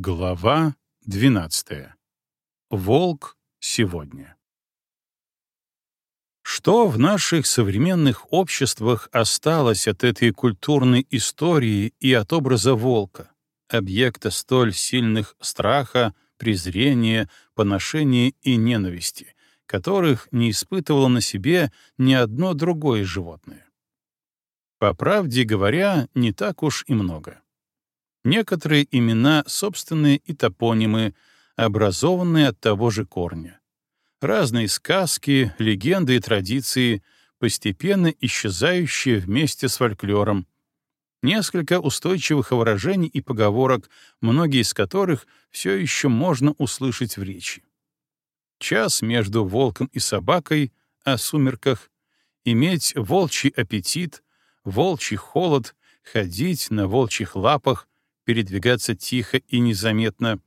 Глава 12. Волк сегодня. Что в наших современных обществах осталось от этой культурной истории и от образа волка, объекта столь сильных страха, презрения, поношения и ненависти, которых не испытывало на себе ни одно другое животное? По правде говоря, не так уж и много. Некоторые имена собственные и топонимы, образованные от того же корня. Разные сказки, легенды и традиции, постепенно исчезающие вместе с фольклором. Несколько устойчивых выражений и поговорок, многие из которых все еще можно услышать в речи. Час между волком и собакой о сумерках, иметь волчий аппетит, волчий холод, ходить на волчьих лапах, передвигаться тихо и незаметно,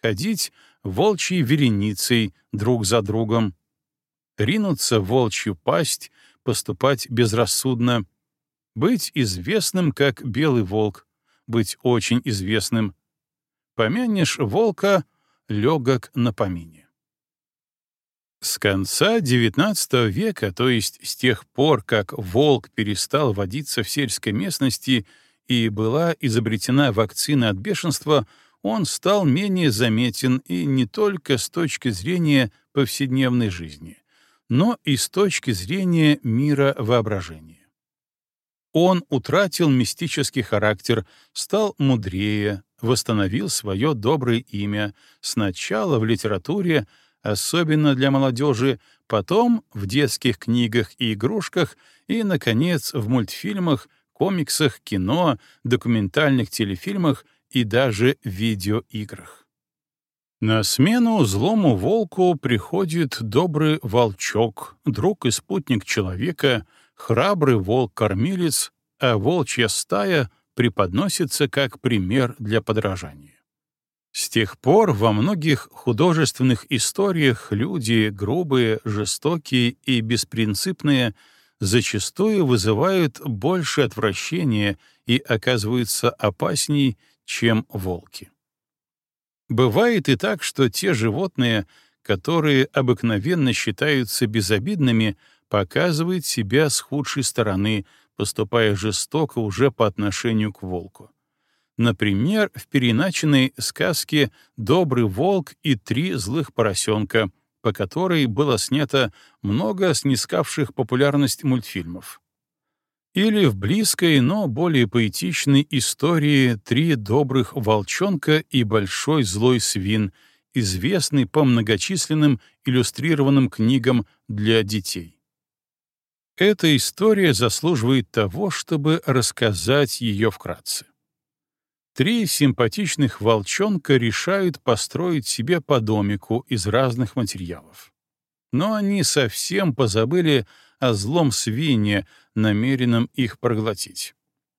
ходить волчьей вереницей друг за другом, ринуться волчью пасть, поступать безрассудно, быть известным как белый волк, быть очень известным. Помянешь волка — легок на помине. С конца XIX века, то есть с тех пор, как волк перестал водиться в сельской местности — и была изобретена вакцина от бешенства, он стал менее заметен и не только с точки зрения повседневной жизни, но и с точки зрения мира воображения. Он утратил мистический характер, стал мудрее, восстановил свое доброе имя сначала в литературе, особенно для молодежи, потом в детских книгах и игрушках и, наконец, в мультфильмах — комиксах, кино, документальных телефильмах и даже видеоиграх. На смену злому волку приходит добрый волчок, друг и спутник человека, храбрый волк-кормилец, а волчья стая преподносится как пример для подражания. С тех пор во многих художественных историях люди грубые, жестокие и беспринципные — зачастую вызывают больше отвращения и оказываются опасней, чем волки. Бывает и так, что те животные, которые обыкновенно считаются безобидными, показывают себя с худшей стороны, поступая жестоко уже по отношению к волку. Например, в переначенной сказке «Добрый волк и три злых поросенка» по которой было снято много снискавших популярность мультфильмов. Или в близкой, но более поэтичной истории «Три добрых волчонка и большой злой свин», известный по многочисленным иллюстрированным книгам для детей. Эта история заслуживает того, чтобы рассказать ее вкратце. Три симпатичных волчонка решают построить себе по домику из разных материалов. Но они совсем позабыли о злом свине, намеренном их проглотить.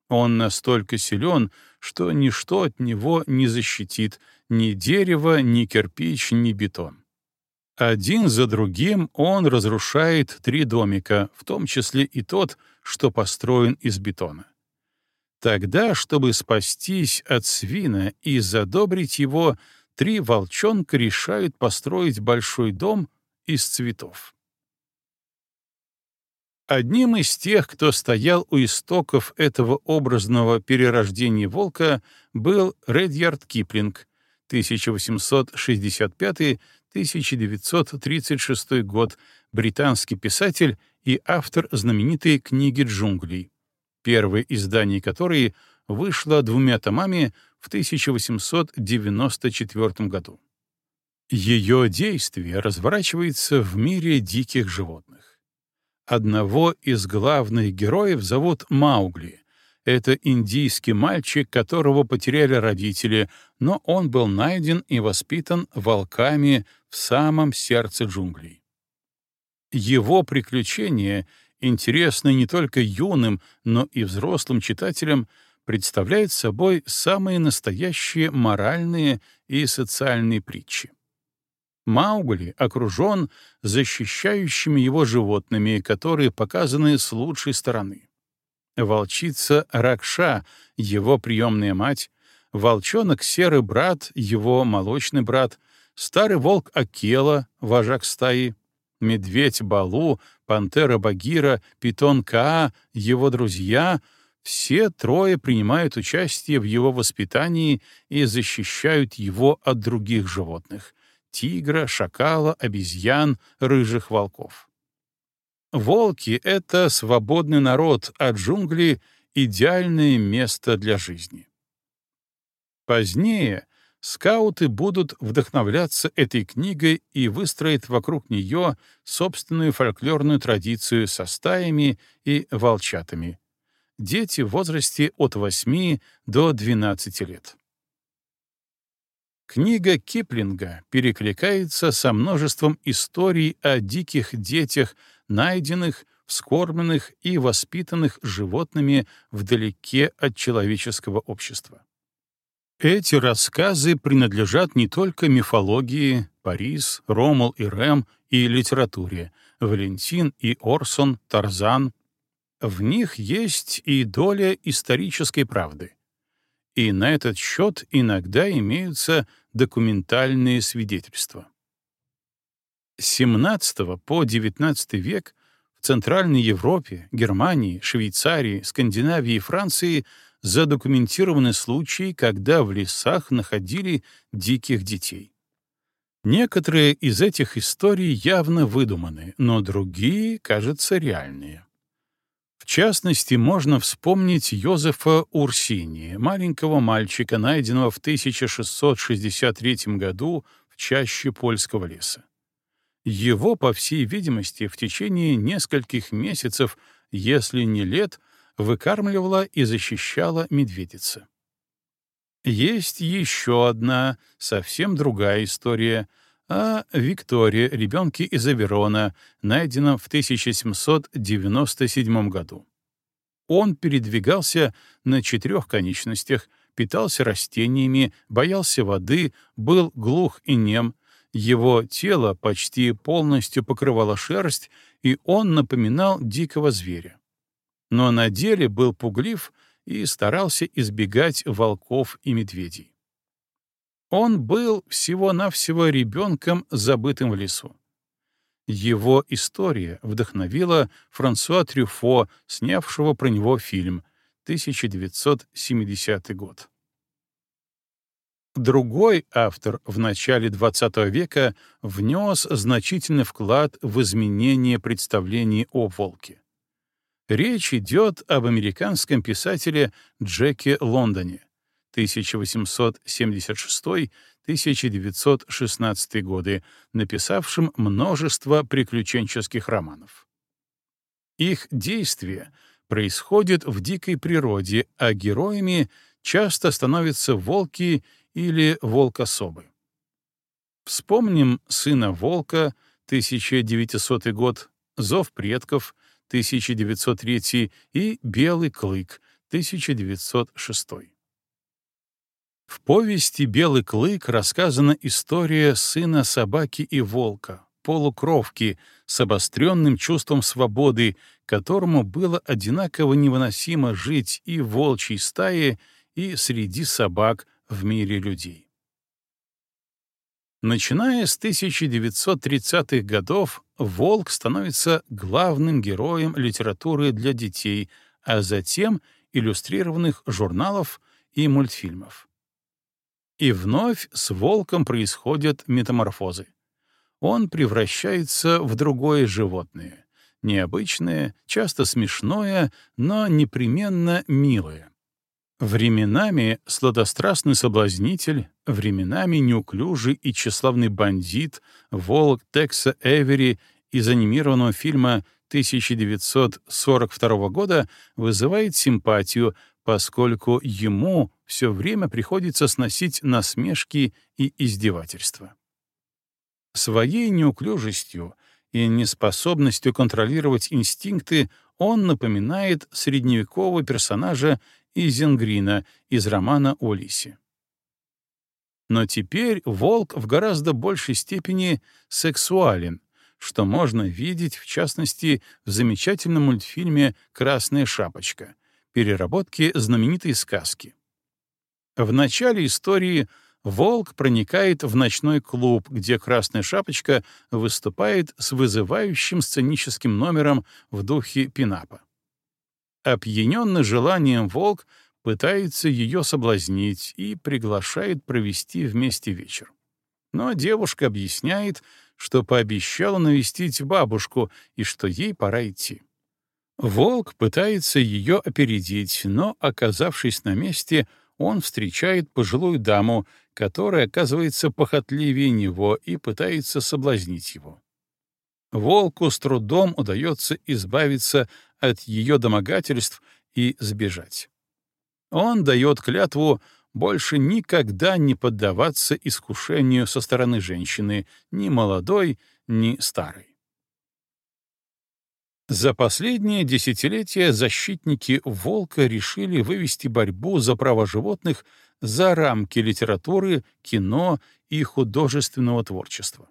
Он настолько силен, что ничто от него не защитит ни дерево, ни кирпич, ни бетон. Один за другим он разрушает три домика, в том числе и тот, что построен из бетона. Тогда, чтобы спастись от свина и задобрить его, три волчонка решают построить большой дом из цветов. Одним из тех, кто стоял у истоков этого образного перерождения волка, был Редьярд Киплинг, 1865-1936 год, британский писатель и автор знаменитой книги «Джунглей» Первое издание которой вышло двумя томами в 1894 году. Ее действие разворачивается в мире диких животных. Одного из главных героев зовут Маугли. Это индийский мальчик, которого потеряли родители, но он был найден и воспитан волками в самом сердце джунглей. Его приключения интересно не только юным, но и взрослым читателям представляет собой самые настоящие моральные и социальные притчи. Маугли окружен защищающими его животными, которые показаны с лучшей стороны. Волчица Ракша, его приемная мать, волчонок Серый брат, его молочный брат, старый волк Акела, вожак стаи, медведь Балу, пантера Багира, питон Каа, его друзья — все трое принимают участие в его воспитании и защищают его от других животных — тигра, шакала, обезьян, рыжих волков. Волки — это свободный народ, а джунгли — идеальное место для жизни. Позднее — скауты будут вдохновляться этой книгой и выстроят вокруг нее собственную фольклорную традицию со стаями и волчатами. Дети в возрасте от 8 до 12 лет. Книга Киплинга перекликается со множеством историй о диких детях, найденных, вскормленных и воспитанных животными вдалеке от человеческого общества. Эти рассказы принадлежат не только мифологии, Парис, Ромул и Рэм и литературе, Валентин и Орсон, Тарзан. В них есть и доля исторической правды. И на этот счет иногда имеются документальные свидетельства. С 17 по XIX век в Центральной Европе, Германии, Швейцарии, Скандинавии и Франции — задокументированы случаи, когда в лесах находили диких детей. Некоторые из этих историй явно выдуманы, но другие, кажется, реальные. В частности, можно вспомнить Йозефа Урсини, маленького мальчика, найденного в 1663 году в чаще польского леса. Его, по всей видимости, в течение нескольких месяцев, если не лет, выкармливала и защищала медведица. Есть еще одна, совсем другая история о Виктории, ребенке из Аверона, найденном в 1797 году. Он передвигался на четырех конечностях, питался растениями, боялся воды, был глух и нем, его тело почти полностью покрывало шерсть, и он напоминал дикого зверя но на деле был пуглив и старался избегать волков и медведей. Он был всего-навсего ребенком, забытым в лесу. Его история вдохновила Франсуа Трюфо, снявшего про него фильм 1970 год. Другой автор в начале XX века внес значительный вклад в изменение представлений о волке. Речь идет об американском писателе Джеке Лондоне 1876-1916 годы, написавшем множество приключенческих романов. Их действие происходит в дикой природе, а героями часто становятся волки или волкособы. Вспомним «Сына волка» 1900 год, «Зов 1903 и «Белый клык» 1906. В повести «Белый клык» рассказана история сына собаки и волка, полукровки, с обостренным чувством свободы, которому было одинаково невыносимо жить и в волчьей стае, и среди собак в мире людей. Начиная с 1930-х годов, «Волк» становится главным героем литературы для детей, а затем иллюстрированных журналов и мультфильмов. И вновь с «Волком» происходят метаморфозы. Он превращается в другое животное, необычное, часто смешное, но непременно милое. Временами сладострастный соблазнитель, временами неуклюжий и тщеславный бандит, волк Текса Эвери из анимированного фильма 1942 года вызывает симпатию, поскольку ему все время приходится сносить насмешки и издевательства. Своей неуклюжестью и неспособностью контролировать инстинкты он напоминает средневекового персонажа и Зенгрина из романа «Олиси». Но теперь волк в гораздо большей степени сексуален, что можно видеть, в частности, в замечательном мультфильме «Красная шапочка» переработке знаменитой сказки. В начале истории волк проникает в ночной клуб, где «Красная шапочка» выступает с вызывающим сценическим номером в духе пинапа. Опьяненный желанием волк пытается ее соблазнить и приглашает провести вместе вечер. Но девушка объясняет, что пообещала навестить бабушку и что ей пора идти. Волк пытается ее опередить, но, оказавшись на месте, он встречает пожилую даму, которая оказывается похотливее него и пытается соблазнить его. Волку с трудом удается избавиться от ее домогательств и сбежать. Он дает клятву больше никогда не поддаваться искушению со стороны женщины, ни молодой, ни старой. За последние десятилетия защитники «Волка» решили вывести борьбу за права животных за рамки литературы, кино и художественного творчества.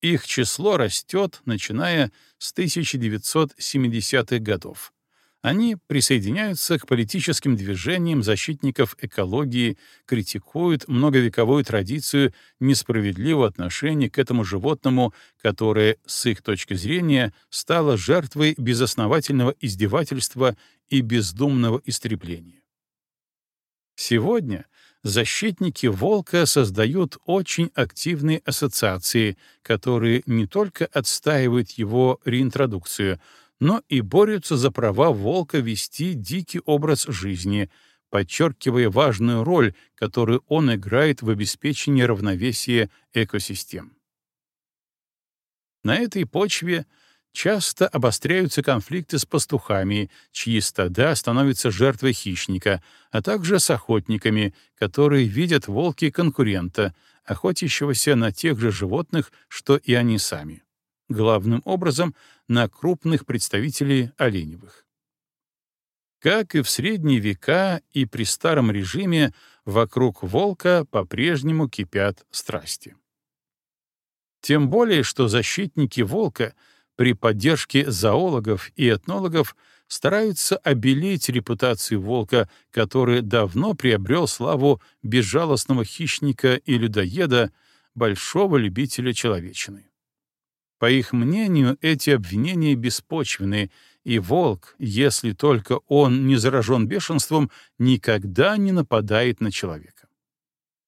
Их число растет, начиная с 1970-х годов. Они присоединяются к политическим движениям защитников экологии, критикуют многовековую традицию несправедливого отношения к этому животному, которое, с их точки зрения, стало жертвой безосновательного издевательства и бездумного истребления. Сегодня — защитники волка создают очень активные ассоциации, которые не только отстаивают его реинтродукцию, но и борются за права волка вести дикий образ жизни, подчеркивая важную роль, которую он играет в обеспечении равновесия экосистем. На этой почве — часто обостряются конфликты с пастухами, чьи стада становятся жертвой хищника, а также с охотниками, которые видят волки конкурента, охотящегося на тех же животных, что и они сами главным образом на крупных представителей оленевых. Как и в средние века и при старом режиме, вокруг волка по-прежнему кипят страсти. Тем более, что защитники волка при поддержке зоологов и этнологов стараются обелить репутацию волка, который давно приобрел славу безжалостного хищника и людоеда, большого любителя человечины. По их мнению, эти обвинения беспочвены, и волк, если только он не заражен бешенством, никогда не нападает на человека.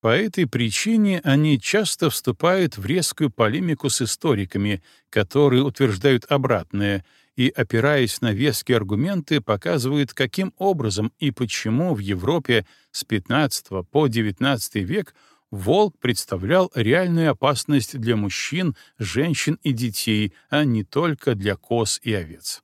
По этой причине они часто вступают в резкую полемику с историками, которые утверждают обратное, и, опираясь на веские аргументы, показывают, каким образом и почему в Европе с XV по XIX век волк представлял реальную опасность для мужчин, женщин и детей, а не только для коз и овец.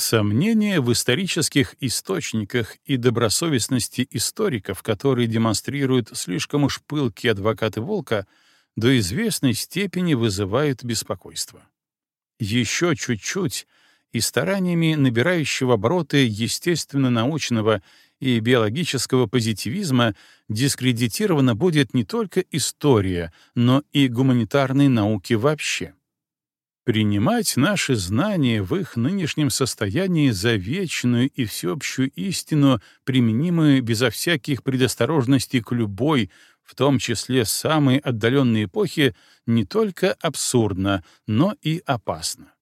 Сомнения в исторических источниках и добросовестности историков, которые демонстрируют слишком уж пылкие адвокаты Волка, до известной степени вызывают беспокойство. Еще чуть-чуть, и стараниями набирающего обороты естественно-научного и биологического позитивизма дискредитирована будет не только история, но и гуманитарные науки вообще принимать наши знания в их нынешнем состоянии за вечную и всеобщую истину, применимую безо всяких предосторожностей к любой, в том числе самой отдаленной эпохе, не только абсурдно, но и опасно.